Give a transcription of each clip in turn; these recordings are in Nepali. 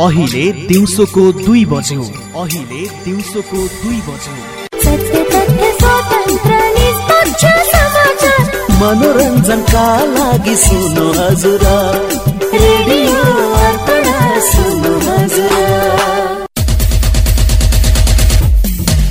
अहिले दिउँसोको दुई बज्यो। अहिले दिउँसोको दुई बज्यो। मनोरञ्जनका लागि सुन्नु हजुर। रेडियो सुन्नु हजुर।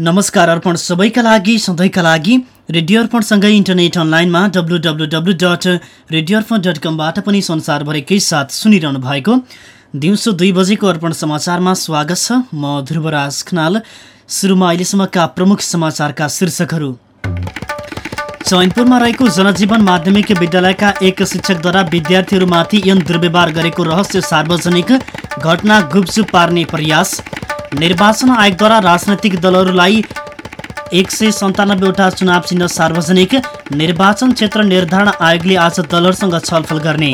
नमस्कार अर्पण सबैका लागि सधैँका लागि रेडियो अर्पणसँगै इन्टरनेट अनलाइनमा W W W dot radio Arpan dot कमबाट पनि संसारभरिकै साथ सुनिरहनु भएको दिउँसो दुई बजेको अर्पण समाचारमा स्वागत छ। म ध्रुवराज खनाल सुरुमा अहिलेसम्मका प्रमुख समाचारका शीर्षकहरू। चैनपुरमा रहेको जनजीवन माध्यमिक विद्यालयका एक शिक्षकद्वारा विद्यार्थीहरूमाथि यौन दुर्व्यवहार गरेको रहस्य सार्वजनिक घटना गुपचुप पार्ने प्रयास। निर्वाचन आयोगद्वारा राजनैतिक दलहरूलाई एक सय सन्तानब्बेवटा चुनाव चिन्ह सार्वजनिक निर्वाचन क्षेत्र निर्धारण आयोगले आज दलहरूसँग छलफल गर्ने।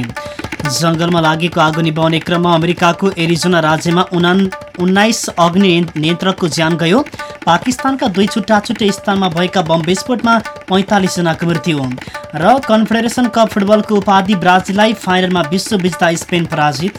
जङ्गलमा लागेको आगो निभाउने क्रममा अमेरिकाको एरिजोना राज्यमा उना उन्नाइस अग्नि नियन्त्रकको ज्यान गयो। पाकिस्तानका दुई छुट्टा छुट्टै स्थानमा भएका बम विस्फोटमा पैँतालिसजनाको मृत्यु। र कन्फेडरेसन कप फुटबलको उपाधि ब्राजिललाई फाइनलमा विश्व विजेता स्पेन पराजित।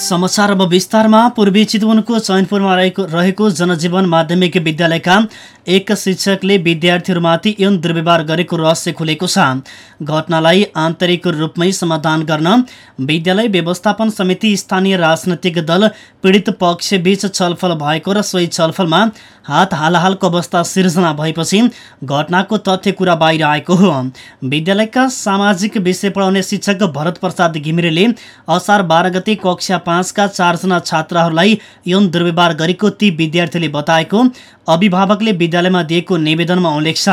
समाचार अब विस्तारमा। पूर्वी चितवनको चैनपुरमा रहेको रहेको जनजीवन माध्यमिक विद्यालयका एक शिक्षकले विद्यार्थीहरूमाथि यौन दुर्व्यवहार गरेको रहस्य खुलेको छ। घटनालाई आन्तरिक रूपमै समाधान गर्न विद्यालय व्यवस्थापन समिति स्थानीय राजनैतिक दल पीडित पक्षबीच छलफल भएको र सोही छलफलमा हात हालहालको अवस्था सिर्जना भएपछि घटनाको तथ्य कुरा बाहिर आएको हो। विद्यालयका सामाजिक विषय पढाउने शिक्षक भरत प्रसाद घिमिरेले असार बाह्र गते कक्षा पाँचका चारजना छात्राहरूलाई यौन दुर्व्यवहार गरेको ती विद्यार्थीले बताएको। अभिभावकले विद्यालयमा दिएको निवेदनमा उल्लेख छ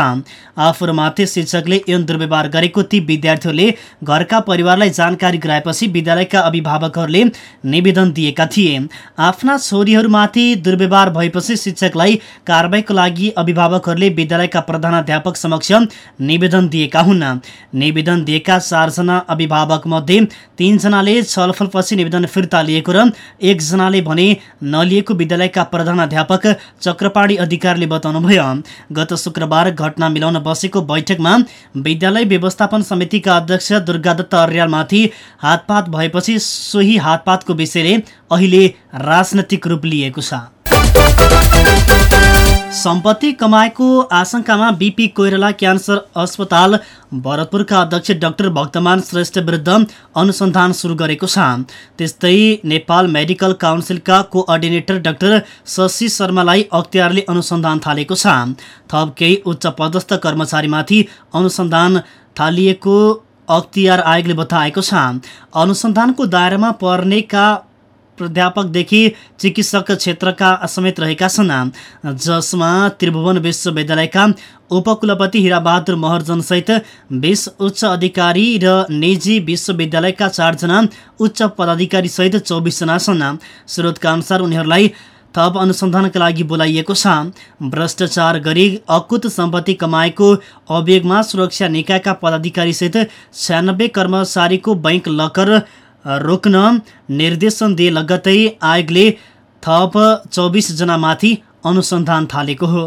आफूहरूमाथि शिक्षकले यौन दुर्व्यवहार गरेको ती विद्यार्थीहरूले घरका परिवारलाई जानकारी गराएपछि विद्यालयका अभिभावकहरूले निवेदन दिएका थिए। आफ्ना छोरीहरूमाथि दुर्व्यवहार भएपछि शिक्षकलाई कारवाहीको लागि अभिभावकहरूले विद्यालयका प्रधानाध्यापक समक्ष निवेदन दिएका हुन्। निवेदन दिएका चारजना अभिभावक मध्ये तीनजनाले छलफलपछि निवेदन फिर्ता लिएको र एकजनाले भने नलिएको विद्यालयका प्रधानाध्यापक चक्रपाणी अधिकारीले बताउनुभयो गत शुक्रबार घटना मिलाउन बसेको बैठकमा विद्यालय व्यवस्थापन समितिका अध्यक्ष दुर्गादत्त अर्यालमाथि हातपात भएपछि सोही हातपातको विषयले अहिले राजनैतिक रूप लिएको छ। सम्पत्ति कमाएको आशंकामा बिपी कोइराला क्यान्सर अस्पताल भरतपुरका अध्यक्ष डाक्टर भक्तमान श्रेष्ठ विरुद्ध अनुसन्धान सुरु गरेको छ। त्यस्तै नेपाल मेडिकल काउन्सिलका कोअर्डिनेटर डाक्टर शशि शर्मालाई अख्तियारले अनुसन्धान थालेको छ। थप केही उच्च पदस्थ कर्मचारीमाथि अनुसन्धान थालिएको अख्तियार आयोगले बताएको छ। अनुसन्धानको दायरामा पर्नेका प्राध्यापकदेखि चिकित्सक क्षेत्रका समेत रहेका छन् जसमा त्रिभुवन विश्वविद्यालयका उपकुलपति हिराबहादुर महर्जनसहित बिस उच्च अधिकारी र निजी विश्वविद्यालयका चारजना उच्च पदाधिकारी सहित चौबिसजना छन्। स्रोतका अनुसार उनीहरूलाई थप अनुसन्धानका लागि बोलाइएको छ। भ्रष्टाचार गरी अकुत सम्पत्ति कमाएको अभियोगमा सुरक्षा निकायका पदाधिकारीसहित छ्यानब्बे कर्मचारीको बैंक लकर रोक्न निर्देशन दिए लगत्तै आयोगले थप चौबिसजनामाथि अनुसन्धान थालेको हो।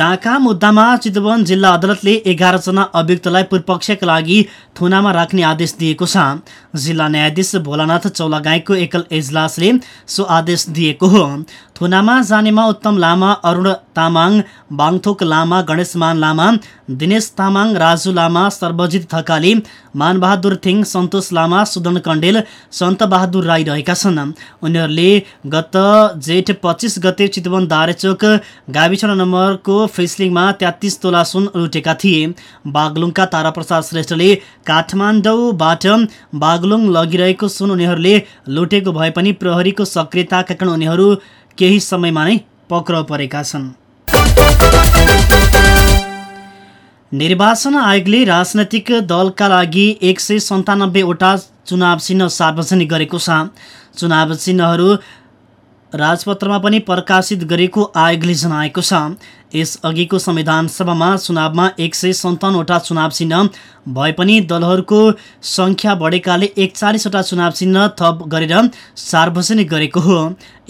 डाका मुद्दामा चितवन जिल्ला अदालतले एघारजना अभियुक्तलाई पूर्वपक्षका लागि थुनामा राख्ने आदेश दिएको छ। जिल्ला न्यायाधीश भोलानाथ चौलागाईको एकल एजलासले सो आदेश दिएको हो। थुनामा जानेमा उत्तम लामा अरुण तामाङ बाङथोक लामा गणेशमान लामा दिनेश तामाङ राजु लामा सर्वजित थकाली मानबहादुर थिङ सन्तोष लामा सुदन कण्डेल सन्त बहादुर राई रहेका छन्। उनीहरूले गत जेठ पच्चिस गते चितवन दारेचोक गाविस नम्बरको फेस्लिङमा तेत्तिस तोला सुन लुटेका थिए। बागलुङका ताराप्रसाद श्रेष्ठले काठमाडौँबाट बागलुङ लगिरहेको सुन। उनीहरूले लुटेको भए पनि प्रहरीको सक्रियताका कारण उनीहरू केही समयमा नै पक्राउ परेका छन्। निर्वाचन आयोगले राजनैतिक दलका लागि एक सय सन्तानब्बेवटा चुनाव चिन्ह सार्वजनिक गरेको छ। चुनाव चिन्हहरू राजपत्रमा पनि प्रकाशित गरेको आयोगले जनाएको छ। यसअघिको संविधान सभामा चुनावमा एक सय सन्ताउन्नवटा चुनाव चिन्ह भए पनि दलहरूको सङ्ख्या बढेकाले एकचालिसवटा चुनाव चिन्ह थप गरेर सार्वजनिक गरेको हो।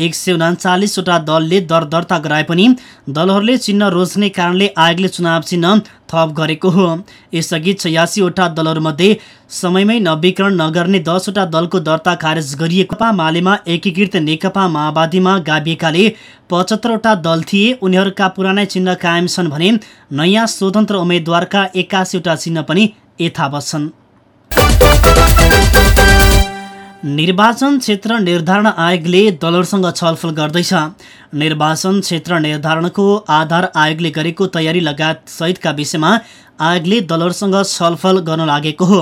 एक सय उनाचालिसवटा दलले दर दर्ता गराए पनि दलहरूले चिन्ह रोज्ने कारणले आयोगले चुनाव चिन्ह थप गरेको हो। यसअघि छयासीवटा दलहरूमध्ये समयमै नवीकरण नगर्ने दसवटा दलको दर्ता खारेज गरिएको मालेमा एकीकृत नेकपा माओवादीमा गाभिएकाले पचहत्तरवटा दल थिए। उनीहरूका पुरानै चिन्ह कायम छन् भने नयाँ स्वतन्त्र उम्मेद्वारका एक्कासीवटा चिन्ह पनि यथावत छन्। निर्वाचन क्षेत्र निर्धारण आयोगले दलहरूसँग छलफल गर्दैछ। निर्वाचन क्षेत्र निर्धारणको आधार आयोगले गरेको तयारी लगायत सहितका विषयमा आयोगले दलहरूसँग छलफल गर्न लागेको हो।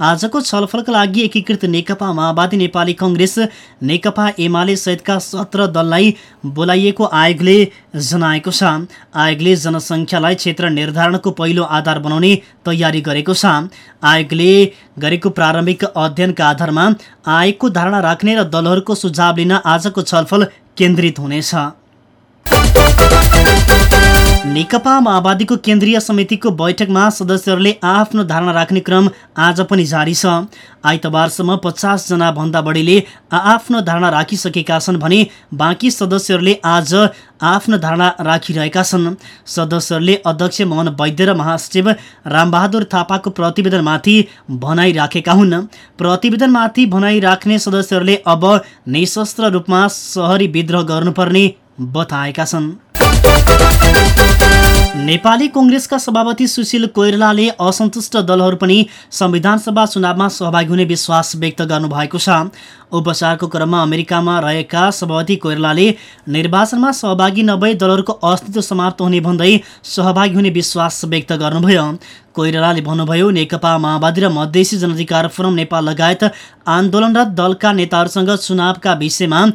आजको छलफलका लागि एकीकृत नेकपा माओवादी नेपाली कङ्ग्रेस नेकपा एमाले सहितका सत्र दललाई बोलाइएको आयोगले जनाएको छ। आयोगले जनसङ्ख्यालाई क्षेत्र निर्धारणको पहिलो आधार बनाउने तयारी गरेको छ। आयोगले गरेको प्रारम्भिक अध्ययनका आधारमा आयोगको धारणा राख्ने र दलहरूको सुझाव लिन आजको छलफल केन्द्रित हुनेछ। नेकपा माओवादीको केन्द्रीय समितिको बैठकमा सदस्यहरूले आफ्नो धारणा राख्ने क्रम आज पनि जारी छ। आइतबारसम्म पचासजना भन्दा बढीले आफ्नो धारणा राखिसकेका छन् भने बाँकी सदस्यहरूले आज आफ्नो धारणा राखिरहेका छन्। सदस्यहरूले अध्यक्ष मोहन वैद्य र महासचिव रामबहादुर थापाको प्रतिवेदनमाथि भनाइ राखेका हुन्। प्रतिवेदनमाथि भनाइ राख्ने सदस्यहरूले अब निशस्त्र रूपमा सहरी विद्रोह गर्नुपर्ने बताएका छन्। नेपाली कङ्ग्रेसका सभापति सुशील कोइरालाले असन्तुष्ट दलहरू पनि संविधान सभा चुनावमा सहभागी हुने विश्वास व्यक्त गर्नुभएको छ। उपचारको क्रममा अमेरिकामा रहेका सभापति कोइरालाले निर्वाचनमा सहभागी नभई दलहरूको अस्तित्व समाप्त हुने भन्दै सहभागी हुने विश्वास व्यक्त गर्नुभयो। कोइरालाले भन्नुभयो नेकपा माओवादी र मधेसी जनअधिकार फोरम नेपाल लगायत आन्दोलनरत दलका नेताहरूसँग चुनावका विषयमा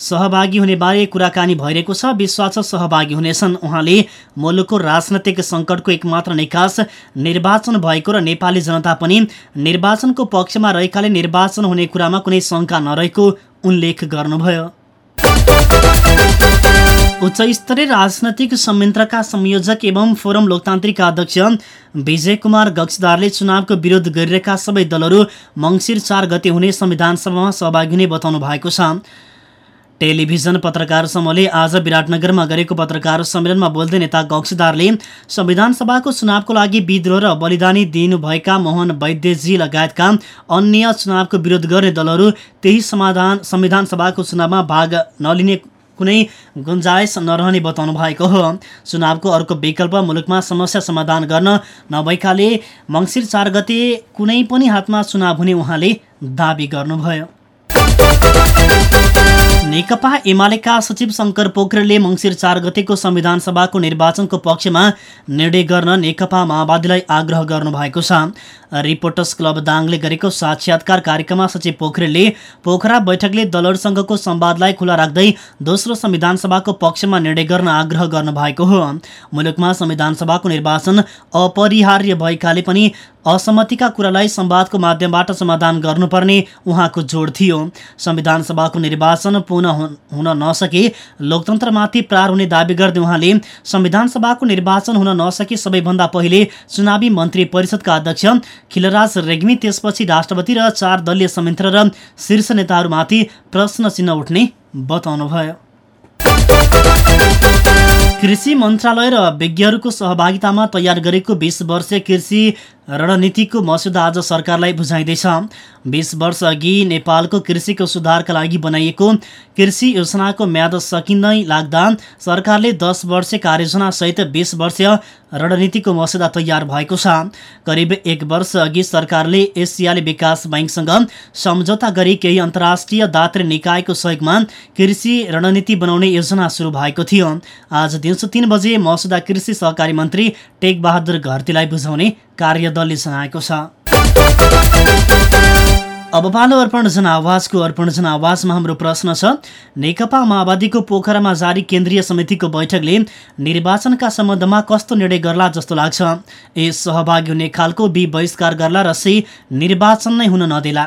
सहभागी हुने बारे कुराकानी भइरहेको छ। विश्वास सहभागी हुनेछन्। उहाँले मुलुकको राजनैतिक सङ्कटको एकमात्र निकास निर्वाचन भएको र नेपाली जनता पनि निर्वाचनको पक्षमा रहेकाले निर्वाचन हुने कुरामा कुनै शङ्का नरहेको उल्लेख गर्नुभयो। उच्च स्तरीय राजनैतिक संयन्त्रका संयोजक एवं फोरम लोकतान्त्रिकका अध्यक्ष विजय कुमार गक्षदारले चुनावको विरोध गरिरहेका सबै दलहरू मङ्सिर चार गते हुने संविधान सभामा सहभागी हुने बताउनु भएको छ। टेलिभिजन पत्रकार समूहले आज विराटनगरमा गरेको पत्रकार सम्मेलनमा बोल्दै नेता गक्षदारले संविधान सभाको चुनावको लागि विद्रोह र बलिदानी दिनुभएका मोहन वैद्यजी लगायतका अन्य चुनावको विरोध गर्ने दलहरू त्यही समाधान संविधान सभाको चुनावमा भाग नलिने कुनै गुन्जाइस नरहने बताउनु भएको हो। चुनावको अर्को विकल्प मुलुकमा समस्या समाधान गर्न नभएकाले मङ्सिर चार गते कुनै पनि हातमा चुनाव हुने उहाँले दावी गर्नुभयो। नेकपा एमालेका सचिव शङ्कर पोखरेलले मङ्सिर चार गतेको संविधान सभाको निर्वाचनको पक्षमा निर्णय गर्न नेकपा माओवादीलाई आग्रह गर्नुभएको छ। रिपोर्टर्स क्लब दाङले गरेको साक्षात्कार कार्यक्रममा सचिव पोखरेलले पोखरा बैठकले दलहरूसँगको संवादलाई खुला राख्दै दोस्रो संविधान सभाको पक्षमा निर्णय गर्न आग्रह गर्नुभएको हो। मुलुकमा संविधान सभाको निर्वाचन अपरिहार्य भएकाले पनि असहमतिका कुरालाई संवादको माध्यमबाट समाधान गर्नुपर्ने उहाँको जोड थियो। संविधान सभाको निर्वाचन पुनः हुन नसके लोकतन्त्रमाथि प्रार हुने दावी गर्दै उहाँले संविधान सभाको निर्वाचन हुन नसके सबैभन्दा पहिले चुनावी मन्त्री परिषदका अध्यक्ष खिलराज रेग्मी त्यसपछि राष्ट्रपति र चार दलीय संयन्त्र र शीर्ष नेताहरूमाथि प्रश्न चिन्ह उठ्ने बताउनुभयो। कृषि मन्त्रालय र विज्ञहरूको सहभागितामा तयार गरेको बिस वर्षीय कृषि रणनीतिको मस्यौदा आज सरकारलाई बुझाइँदैछ। बिस वर्ष अघि नेपालको कृषिको सुधारका लागि बनाइएको कृषि योजनाको म्याद सकिँदै लाग्दा सरकारले दस वर्ष कार्ययोजनासहित बिस वर्षीय रणनीतिको मस्यौदा तयार भएको छ। करिब एक वर्ष अघि सरकारले एसियाली विकास बैङ्कसँग सम्झौता गरी केही अन्तर्राष्ट्रिय दात्री निकायको सहयोगमा कृषि रणनीति बनाउने योजना सुरु भएको थियो। आज दिउँसो तिन बजे मसुदा कृषि सहकारी मन्त्री टेक बहादुर घरतीलाई बुझाउने कार्यदलले जनाएको छ। अब पालो अर्पण जनावाजको अर्पण जनावाजमा हाम्रो प्रश्न छ। नेकपा माओवादीको पोखरामा जारी केन्द्रीय समितिको बैठकले निर्वाचनका सम्बन्धमा कस्तो निर्णय गर्ला जस्तो लाग्छ। ए सहभागी हुने खालको बी बहिष्कार गर्ला र सी निर्वाचन नै हुन नदेला।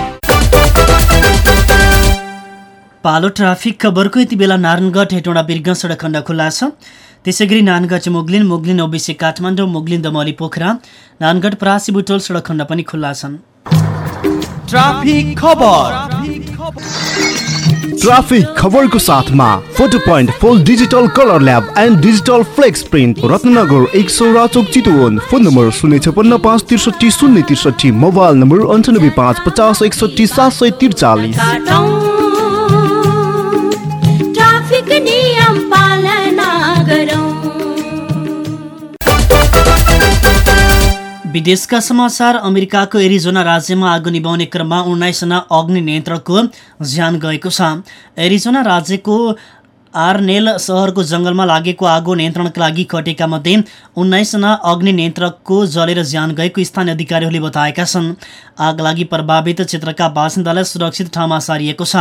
पालो ट्राफिक खबरको यति बेला नारायणगढ हेटौँडा बिर्ग सडक खण्ड खुल्ला छ। त्यसै गरी नानगढ मुगलिन मुगलिन ओबिसी काठमाडौँ मुगलिन दमली पोखरा नानगढ परासी बुटोल सडक खण्ड पनि खुल्ला छन्। ट्राफिक खबर। ट्राफिक खबरको साथमा photo point full digital colour lab and digital flex print Ratnanagar एक सौ राचोक चितवन। फोन नम्बर शून्य छपन्न पाँच त्रिसठी शून्य त्रिसठी मोबाइल नम्बर अन्ठानब्बे पाँच पचास एकसठी सात सय त्रिचालिस। विदेशका समाचार अमेरिकाको एरिजोना राज्यमा आगो निभाउने क्रममा उन्नाइसजना अग्नि नियन्त्रकको ज्यान गएको छ। एरिजोना राज्यको आर्नेल सहरको जङ्गलमा लागेको आगो नियन्त्रणका लागि खटेका मध्ये उन्नाइसजना अग्नि नियन्त्रकको जलेर ज्यान गएको स्थानीय अधिकारीहरूले बताएका छन्। आग लागि प्रभावित क्षेत्रका बासिन्दालाई सुरक्षित ठाउँमा सारिएको छ।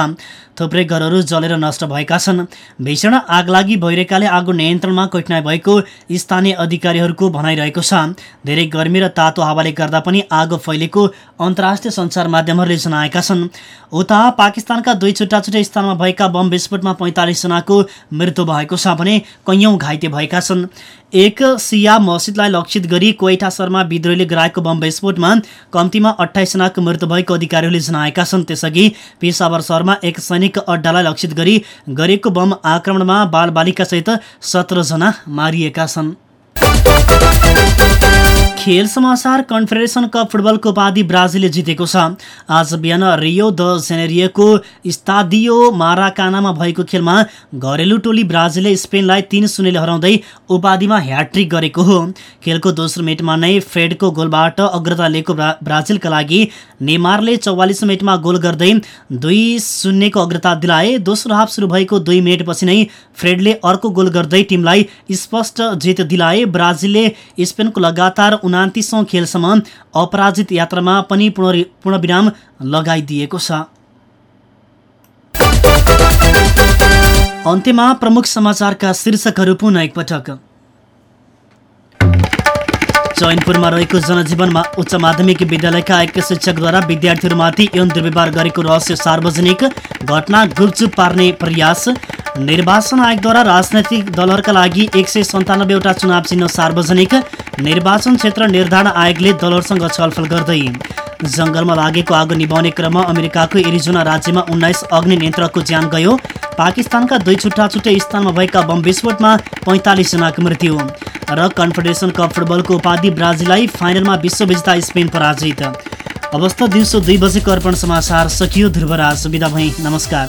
थुप्रै घरहरू जलेर नष्ट भएका छन्। भीषण आग लागि भइरहेकाले आगो नियन्त्रणमा कठिनाइ भएको स्थानीय अधिकारीहरूको भनाइरहेको छ। धेरै गर्मी र तातो हावाले गर्दा पनि आगो फैलेको अन्तर्राष्ट्रिय सञ्चार माध्यमहरूले जनाएका छन्। उता पाकिस्तानका दुई छुट्टा छुट्टै स्थानमा भएका बम विस्फोटमा पैँतालिसजनाको मृत्यु भएको छ भने कैयौँ घाइते भएका छन्। एक सिया मस्जिदलाई लक्षित गरी कोइटा शर्मा विद्रोहीले गराएको बम विस्फोटमा कम्तीमा अठाइसजनाको मृत्यु भएको अधिकारीहरूले जनाएका छन्। त्यसअघि पेसावर शहरमा एक सैनिक अड्डालाई लक्षित गरी गरेको बम आक्रमणमा बालबालिकासहित सत्रजना मारिएका छन्। खेल समाचार कन्फेडरेसन कप फुटबलको उपाधि ब्राजिलले जितेको छ। आज बिहान रियो द जेनेरियोको स्तादियो माराकानामा भएको खेलमा घरेलु टोली ब्राजिलले स्पेनलाई तीन शून्यले हराउँदै उपाधिमा ह्याट्रिक गरेको हो। खेलको दोस्रो मिनटमा नै फ्रेडको गोलबाट अग्रता लिएको ब्रा ब्राजिलका लागि नेमारले चौवालिस मिनटमा गोल गर्दै दुई शून्यको अग्रता दिलाए। दोस्रो हाफ सुरु भएको दुई मिनटपछि नै फ्रेडले अर्को गोल गर्दै टिमलाई स्पष्ट जित दिलाए। ब्राजिलले स्पेनको लगातार उनातिसौँ खेलसम्म अपराजित यात्रामा पनि पूर्ण पूर्णविराम लगाइदिएको छ। अन्त्यमा प्रमुख समाचारका शीर्षकहरू पुनः एकपटक। चैनपुरमा रहेको जनजीवनमा उच्च माध्यमिक विद्यालयका एक शिक्षकद्वारा विद्यार्थीहरूमाथि यौन दुर्व्यवहार गरेको रहस्य सार्वजनिक घटना गुपचुप पार्ने प्रयास। निर्वाचन आयोगद्वारा राजनैतिक दलहरूका लागि एक सय सन्तानब्बेवटा चुनाव चिन्ह सार्वजनिक। निर्वाचन क्षेत्र निर्धारण आयोगले दलहरूसँग छलफल गर्दै। जङ्गलमा लागेको आगो निभाउने क्रममा अमेरिकाको एरिजोना राज्यमा उन्नाइस अग्नि नियन्त्रकको ज्यान गयो। पाकिस्तानका दुई छुट्टा छुट्टै स्थानमा भएका बम विस्फोटमा पैँतालिसजनाको मृत्यु। र कन्फेडरेसन कप फुटबलको उपाधि ब्राजिललाई फाइनलमा विश्व विजेता स्पेन पराजित। अवस्था दिउँसो दुई बजेको अर्पण समाचार सकियो ध्रुवराज विदा भई नमस्कार।